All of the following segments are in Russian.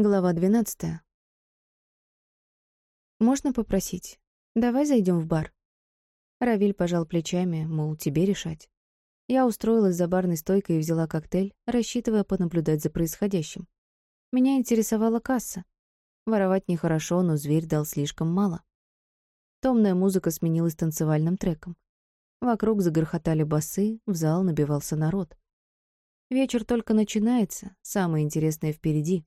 Глава двенадцатая. «Можно попросить? Давай зайдем в бар». Равиль пожал плечами, мол, тебе решать. Я устроилась за барной стойкой и взяла коктейль, рассчитывая понаблюдать за происходящим. Меня интересовала касса. Воровать нехорошо, но зверь дал слишком мало. Томная музыка сменилась танцевальным треком. Вокруг загорхотали басы, в зал набивался народ. Вечер только начинается, самое интересное впереди.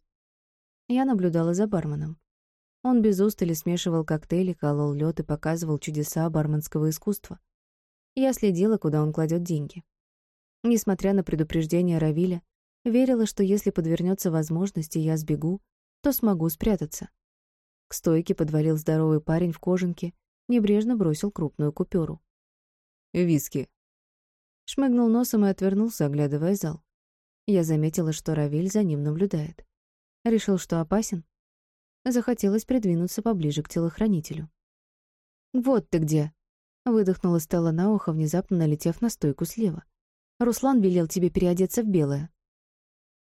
Я наблюдала за барменом. Он без устали смешивал коктейли, колол лед и показывал чудеса барменского искусства. Я следила, куда он кладет деньги. Несмотря на предупреждение Равиля, верила, что если подвернется возможность, и я сбегу, то смогу спрятаться. К стойке подвалил здоровый парень в кожанке, небрежно бросил крупную купюру. «Виски». Шмыгнул носом и отвернулся, оглядывая зал. Я заметила, что Равиль за ним наблюдает. Решил, что опасен? Захотелось придвинуться поближе к телохранителю. «Вот ты где!» — выдохнула Стелла на ухо, внезапно налетев на стойку слева. «Руслан велел тебе переодеться в белое».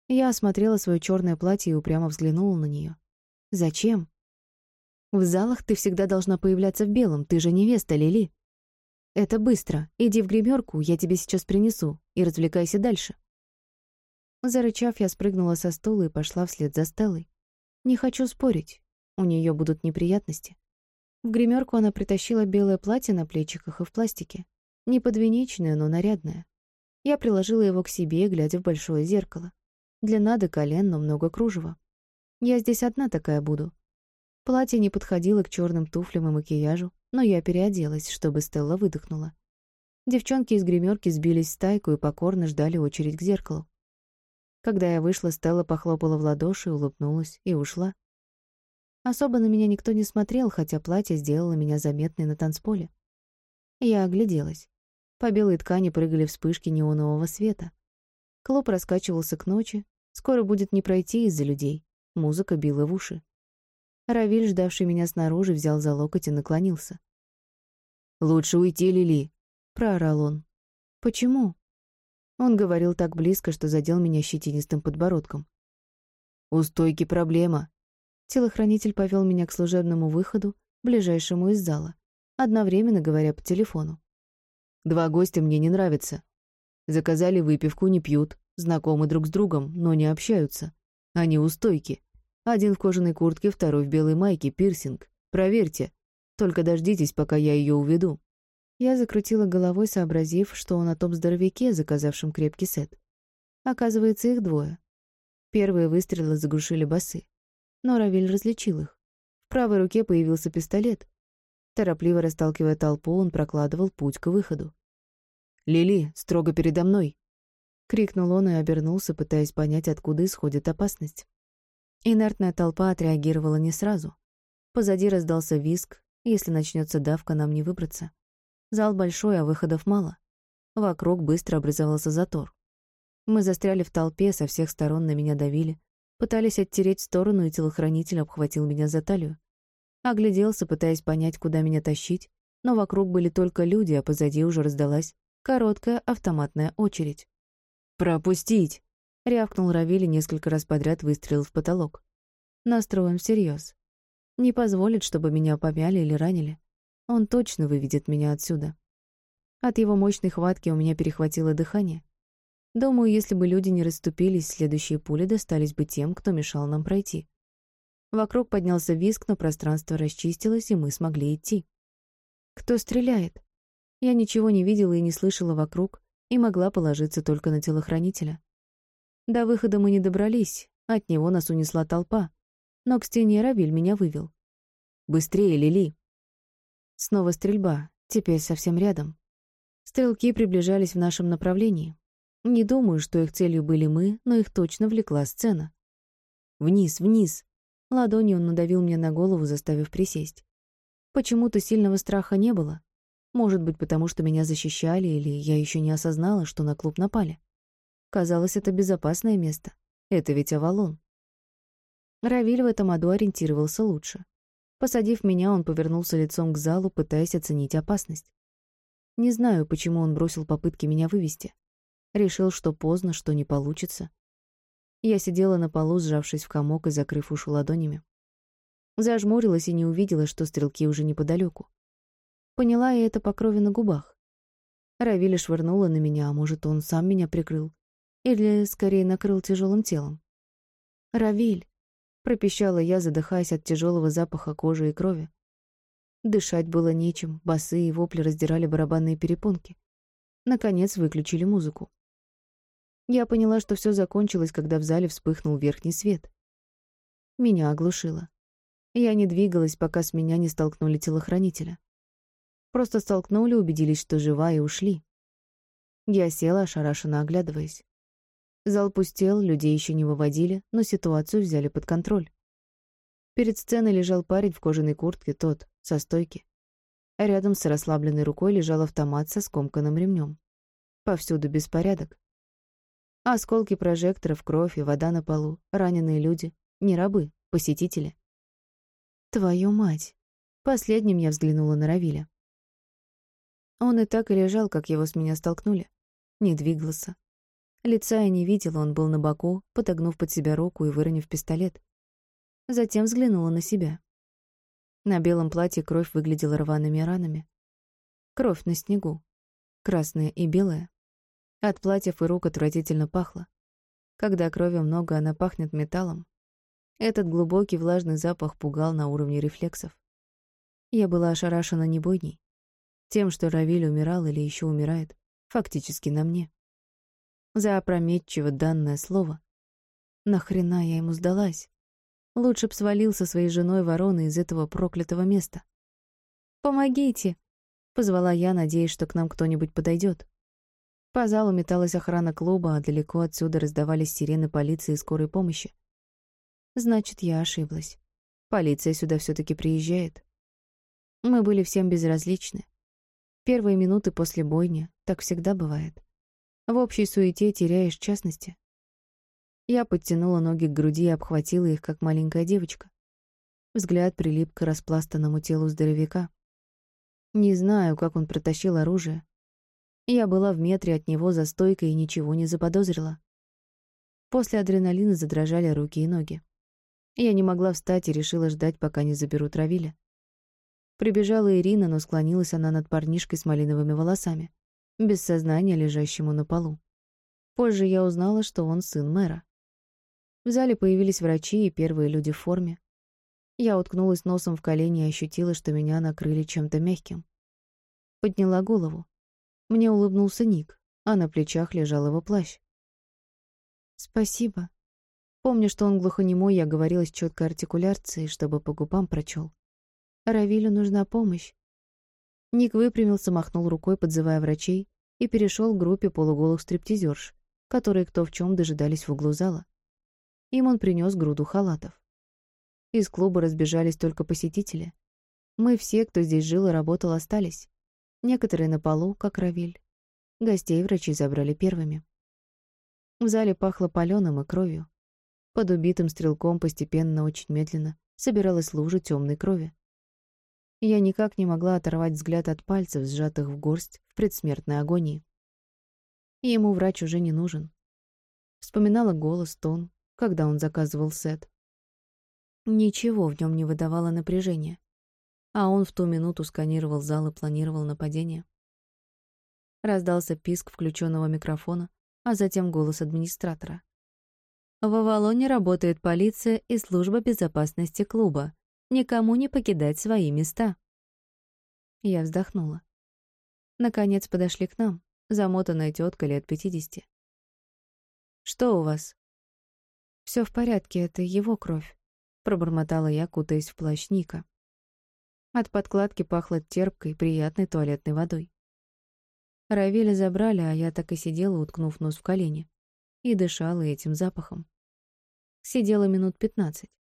Я осмотрела свое черное платье и упрямо взглянула на нее. «Зачем?» «В залах ты всегда должна появляться в белом, ты же невеста, Лили». «Это быстро. Иди в гримерку, я тебе сейчас принесу, и развлекайся дальше». Зарычав, я спрыгнула со стула и пошла вслед за Стеллой. Не хочу спорить. У нее будут неприятности. В гримерку она притащила белое платье на плечиках и в пластике. Не подвенечное, но нарядное. Я приложила его к себе, глядя в большое зеркало. Длина до колен, но много кружева. Я здесь одна такая буду. Платье не подходило к черным туфлям и макияжу, но я переоделась, чтобы Стелла выдохнула. Девчонки из гримерки сбились в стайку и покорно ждали очередь к зеркалу. Когда я вышла, Стелла похлопала в ладоши, улыбнулась и ушла. Особо на меня никто не смотрел, хотя платье сделало меня заметной на танцполе. Я огляделась. По белой ткани прыгали вспышки неонового света. Клуб раскачивался к ночи. Скоро будет не пройти из-за людей. Музыка била в уши. Равиль, ждавший меня снаружи, взял за локоть и наклонился. «Лучше уйти, Лили», — проорал он. «Почему?» Он говорил так близко, что задел меня щетинистым подбородком. «У стойки проблема». Телохранитель повел меня к служебному выходу, ближайшему из зала, одновременно говоря по телефону. «Два гостя мне не нравятся. Заказали выпивку, не пьют, знакомы друг с другом, но не общаются. Они у стойки. Один в кожаной куртке, второй в белой майке, пирсинг. Проверьте. Только дождитесь, пока я ее уведу». Я закрутила головой, сообразив, что он о том здоровяке, заказавшем крепкий сет. Оказывается, их двое. Первые выстрелы заглушили басы. Но Равиль различил их. В правой руке появился пистолет. Торопливо расталкивая толпу, он прокладывал путь к выходу. «Лили, строго передо мной!» — крикнул он и обернулся, пытаясь понять, откуда исходит опасность. Инертная толпа отреагировала не сразу. Позади раздался виск, если начнется давка, нам не выбраться. Зал большой, а выходов мало. Вокруг быстро образовался затор. Мы застряли в толпе, со всех сторон на меня давили. Пытались оттереть в сторону, и телохранитель обхватил меня за талию. Огляделся, пытаясь понять, куда меня тащить, но вокруг были только люди, а позади уже раздалась короткая автоматная очередь. «Пропустить!» — рявкнул Равили несколько раз подряд, выстрелил в потолок. Настроен всерьез. Не позволит, чтобы меня помяли или ранили. Он точно выведет меня отсюда. От его мощной хватки у меня перехватило дыхание. Думаю, если бы люди не расступились, следующие пули достались бы тем, кто мешал нам пройти. Вокруг поднялся визг, но пространство расчистилось, и мы смогли идти. Кто стреляет? Я ничего не видела и не слышала вокруг, и могла положиться только на телохранителя. До выхода мы не добрались, от него нас унесла толпа, но к стене Равиль меня вывел. «Быстрее, Лили!» Снова стрельба, теперь совсем рядом. Стрелки приближались в нашем направлении. Не думаю, что их целью были мы, но их точно влекла сцена. «Вниз, вниз!» Ладонью он надавил мне на голову, заставив присесть. Почему-то сильного страха не было. Может быть, потому что меня защищали, или я еще не осознала, что на клуб напали. Казалось, это безопасное место. Это ведь Авалон. Равиль в этом аду ориентировался лучше. Посадив меня, он повернулся лицом к залу, пытаясь оценить опасность. Не знаю, почему он бросил попытки меня вывести. Решил, что поздно, что не получится. Я сидела на полу, сжавшись в комок и закрыв уши ладонями. Зажмурилась и не увидела, что стрелки уже неподалеку. Поняла я это по крови на губах. Равиля швырнула на меня, а может, он сам меня прикрыл. Или, скорее, накрыл тяжелым телом. «Равиль!» — пропищала я, задыхаясь от тяжелого запаха кожи и крови. Дышать было нечем, басы и вопли раздирали барабанные перепонки. Наконец выключили музыку. Я поняла, что все закончилось, когда в зале вспыхнул верхний свет. Меня оглушило. Я не двигалась, пока с меня не столкнули телохранителя. Просто столкнули, убедились, что жива, и ушли. Я села, ошарашенно оглядываясь. Зал пустел, людей еще не выводили, но ситуацию взяли под контроль. Перед сценой лежал парень в кожаной куртке, тот, со стойки. А рядом с расслабленной рукой лежал автомат со скомканным ремнем. Повсюду беспорядок. Осколки прожекторов, кровь и вода на полу, раненые люди, не рабы, посетители. Твою мать! Последним я взглянула на Равиля. Он и так и лежал, как его с меня столкнули. Не двигался. Лица я не видела, он был на боку, подогнув под себя руку и выронив пистолет. Затем взглянула на себя. На белом платье кровь выглядела рваными ранами. Кровь на снегу. Красная и белая. От платьев и рук отвратительно пахло. Когда крови много, она пахнет металлом. Этот глубокий влажный запах пугал на уровне рефлексов. Я была ошарашена не бойней. Тем, что Равиль умирал или еще умирает, фактически на мне. За опрометчиво данное слово. Нахрена я ему сдалась? Лучше б свалил со своей женой вороны из этого проклятого места. «Помогите!» — позвала я, надеясь, что к нам кто-нибудь подойдет. По залу металась охрана клуба, а далеко отсюда раздавались сирены полиции и скорой помощи. Значит, я ошиблась. Полиция сюда все таки приезжает. Мы были всем безразличны. Первые минуты после бойни, так всегда бывает. В общей суете теряешь частности. Я подтянула ноги к груди и обхватила их, как маленькая девочка. Взгляд прилип к распластанному телу здоровяка. Не знаю, как он протащил оружие. Я была в метре от него за стойкой и ничего не заподозрила. После адреналина задрожали руки и ноги. Я не могла встать и решила ждать, пока не заберут Равиля. Прибежала Ирина, но склонилась она над парнишкой с малиновыми волосами, без сознания, лежащему на полу. Позже я узнала, что он сын мэра. В зале появились врачи и первые люди в форме. Я уткнулась носом в колени и ощутила, что меня накрыли чем-то мягким. Подняла голову. Мне улыбнулся Ник, а на плечах лежал его плащ. «Спасибо». Помню, что он глухонемой, я говорила с четкой артикуляцией, чтобы по губам прочел. «Равилю нужна помощь». Ник выпрямился, махнул рукой, подзывая врачей, и перешел к группе полуголых стриптизерш, которые кто в чем дожидались в углу зала. Им он принес груду халатов. Из клуба разбежались только посетители. Мы все, кто здесь жил и работал, остались. Некоторые на полу, как Равиль. Гостей врачи забрали первыми. В зале пахло палёным и кровью. Под убитым стрелком постепенно, очень медленно, собиралась лужа темной крови. Я никак не могла оторвать взгляд от пальцев, сжатых в горсть в предсмертной агонии. Ему врач уже не нужен. Вспоминала голос, тон, когда он заказывал сет. Ничего в нем не выдавало напряжения. А он в ту минуту сканировал зал и планировал нападение. Раздался писк включенного микрофона, а затем голос администратора. В Авалоне работает полиция и служба безопасности клуба. Никому не покидать свои места. Я вздохнула. Наконец подошли к нам, замотанная тетка лет пятидесяти. «Что у вас?» Все в порядке, это его кровь», — пробормотала я, кутаясь в плащ Ника. От подкладки пахло терпкой, приятной туалетной водой. Равиля забрали, а я так и сидела, уткнув нос в колени, и дышала этим запахом. Сидела минут пятнадцать.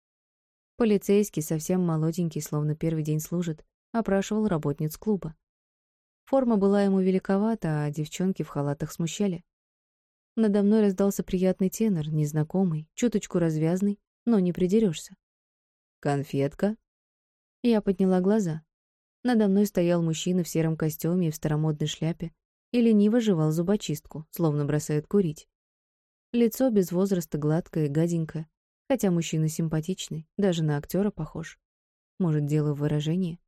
Полицейский, совсем молоденький, словно первый день служит, опрашивал работниц клуба. Форма была ему великовата, а девчонки в халатах смущали. Надо мной раздался приятный тенор, незнакомый, чуточку развязный, но не придерешься. «Конфетка?» Я подняла глаза. Надо мной стоял мужчина в сером костюме и в старомодной шляпе и лениво жевал зубочистку, словно бросает курить. Лицо без возраста гладкое гаденькое, хотя мужчина симпатичный, даже на актера похож. Может, дело в выражении?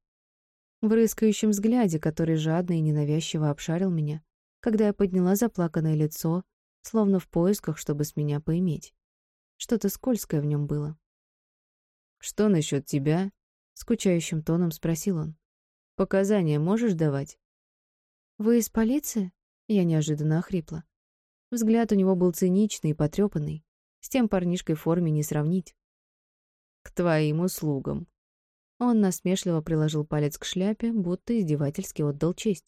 В рыскающем взгляде, который жадно и ненавязчиво обшарил меня, когда я подняла заплаканное лицо, словно в поисках, чтобы с меня поиметь. Что-то скользкое в нем было. «Что насчет тебя?» — скучающим тоном спросил он. «Показания можешь давать?» «Вы из полиции?» — я неожиданно охрипла. Взгляд у него был циничный и потрепанный. С тем парнишкой в форме не сравнить. «К твоим услугам». Он насмешливо приложил палец к шляпе, будто издевательски отдал честь.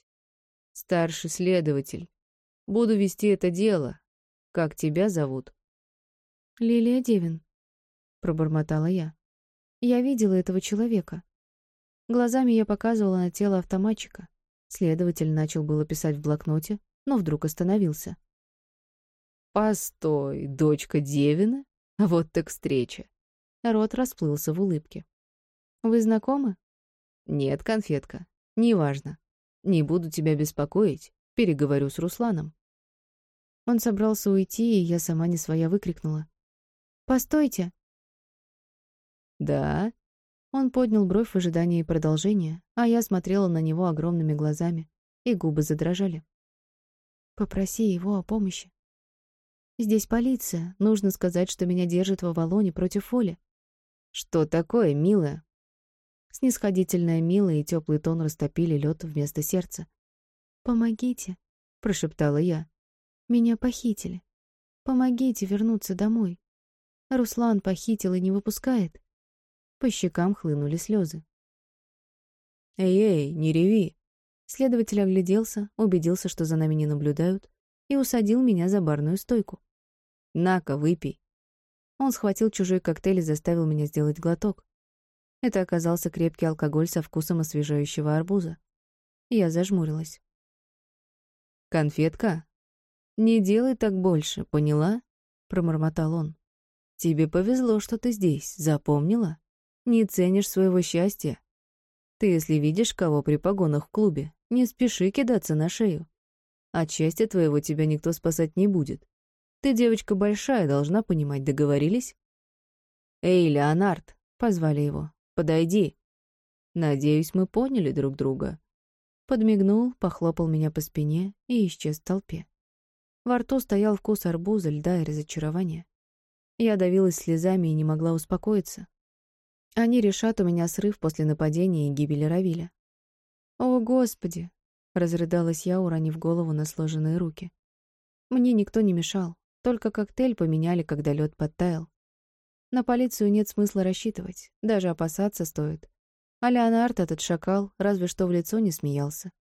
«Старший следователь. Буду вести это дело. Как тебя зовут?» «Лилия Девин», — пробормотала я. «Я видела этого человека. Глазами я показывала на тело автоматчика. Следователь начал было писать в блокноте, но вдруг остановился. «Постой, дочка Девина? Вот так встреча!» Рот расплылся в улыбке. «Вы знакомы?» «Нет, конфетка. Неважно. Не буду тебя беспокоить. Переговорю с Русланом». Он собрался уйти, и я сама не своя выкрикнула. «Постойте!» «Да?» Он поднял бровь в ожидании продолжения, а я смотрела на него огромными глазами, и губы задрожали. «Попроси его о помощи. Здесь полиция. Нужно сказать, что меня держат в Авалоне против Фоли. Что такое, милая? Снисходительная милая и теплый тон растопили лед вместо сердца. «Помогите», — прошептала я. «Меня похитили. Помогите вернуться домой. Руслан похитил и не выпускает». По щекам хлынули слезы. «Эй-эй, не реви!» Следователь огляделся, убедился, что за нами не наблюдают, и усадил меня за барную стойку. На-ка, выпей. Он схватил чужой коктейль и заставил меня сделать глоток. Это оказался крепкий алкоголь со вкусом освежающего арбуза. Я зажмурилась. «Конфетка? Не делай так больше, поняла?» — промормотал он. «Тебе повезло, что ты здесь, запомнила? Не ценишь своего счастья. Ты, если видишь кого при погонах в клубе, не спеши кидаться на шею. От счастья твоего тебя никто спасать не будет. Ты девочка большая, должна понимать, договорились? Эй, Леонард, позвали его. Подойди. Надеюсь, мы поняли друг друга. Подмигнул, похлопал меня по спине и исчез в толпе. Во рту стоял вкус арбуза, льда и разочарования. Я давилась слезами и не могла успокоиться. Они решат у меня срыв после нападения и гибели Равиля. «О, Господи!» — разрыдалась я, уронив голову на сложенные руки. Мне никто не мешал. Только коктейль поменяли, когда лед подтаял. На полицию нет смысла рассчитывать, даже опасаться стоит. А Леонард, этот шакал, разве что в лицо не смеялся.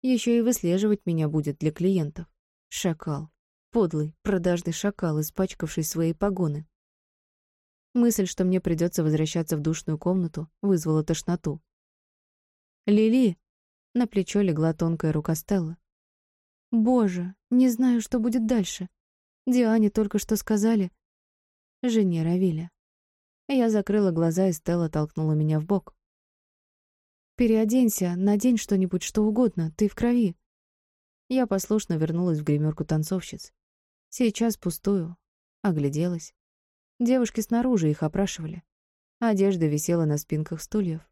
Еще и выслеживать меня будет для клиентов. Шакал. Подлый, продажный шакал, испачкавший свои погоны. Мысль, что мне придется возвращаться в душную комнату, вызвала тошноту. «Лили!» — на плечо легла тонкая рука Стелла. «Боже, не знаю, что будет дальше. Диане только что сказали. Жене Равиля. Я закрыла глаза, и Стелла толкнула меня в бок. «Переоденься, надень что-нибудь, что угодно, ты в крови». Я послушно вернулась в гримерку танцовщиц. Сейчас пустую. Огляделась. Девушки снаружи их опрашивали. Одежда висела на спинках стульев.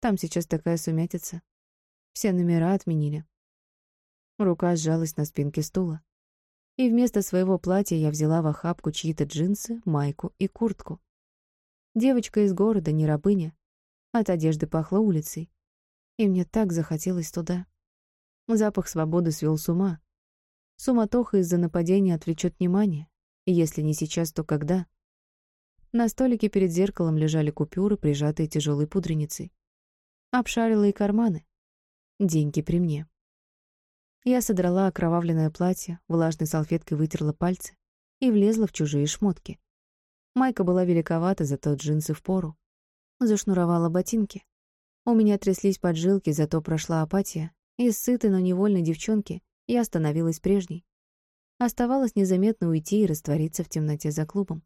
Там сейчас такая сумятица. Все номера отменили. Рука сжалась на спинке стула и вместо своего платья я взяла в охапку чьи-то джинсы, майку и куртку. Девочка из города, не рабыня. От одежды пахло улицей. И мне так захотелось туда. Запах свободы свел с ума. Суматоха из-за нападения отвлечет внимание. Если не сейчас, то когда? На столике перед зеркалом лежали купюры, прижатые тяжелой пудреницей. Обшарила и карманы. Деньги при мне. Я содрала окровавленное платье, влажной салфеткой вытерла пальцы и влезла в чужие шмотки. Майка была великовата, зато джинсы в пору. Зашнуровала ботинки. У меня тряслись поджилки, зато прошла апатия. Из сытой, но невольной девчонки я становилась прежней. Оставалось незаметно уйти и раствориться в темноте за клубом.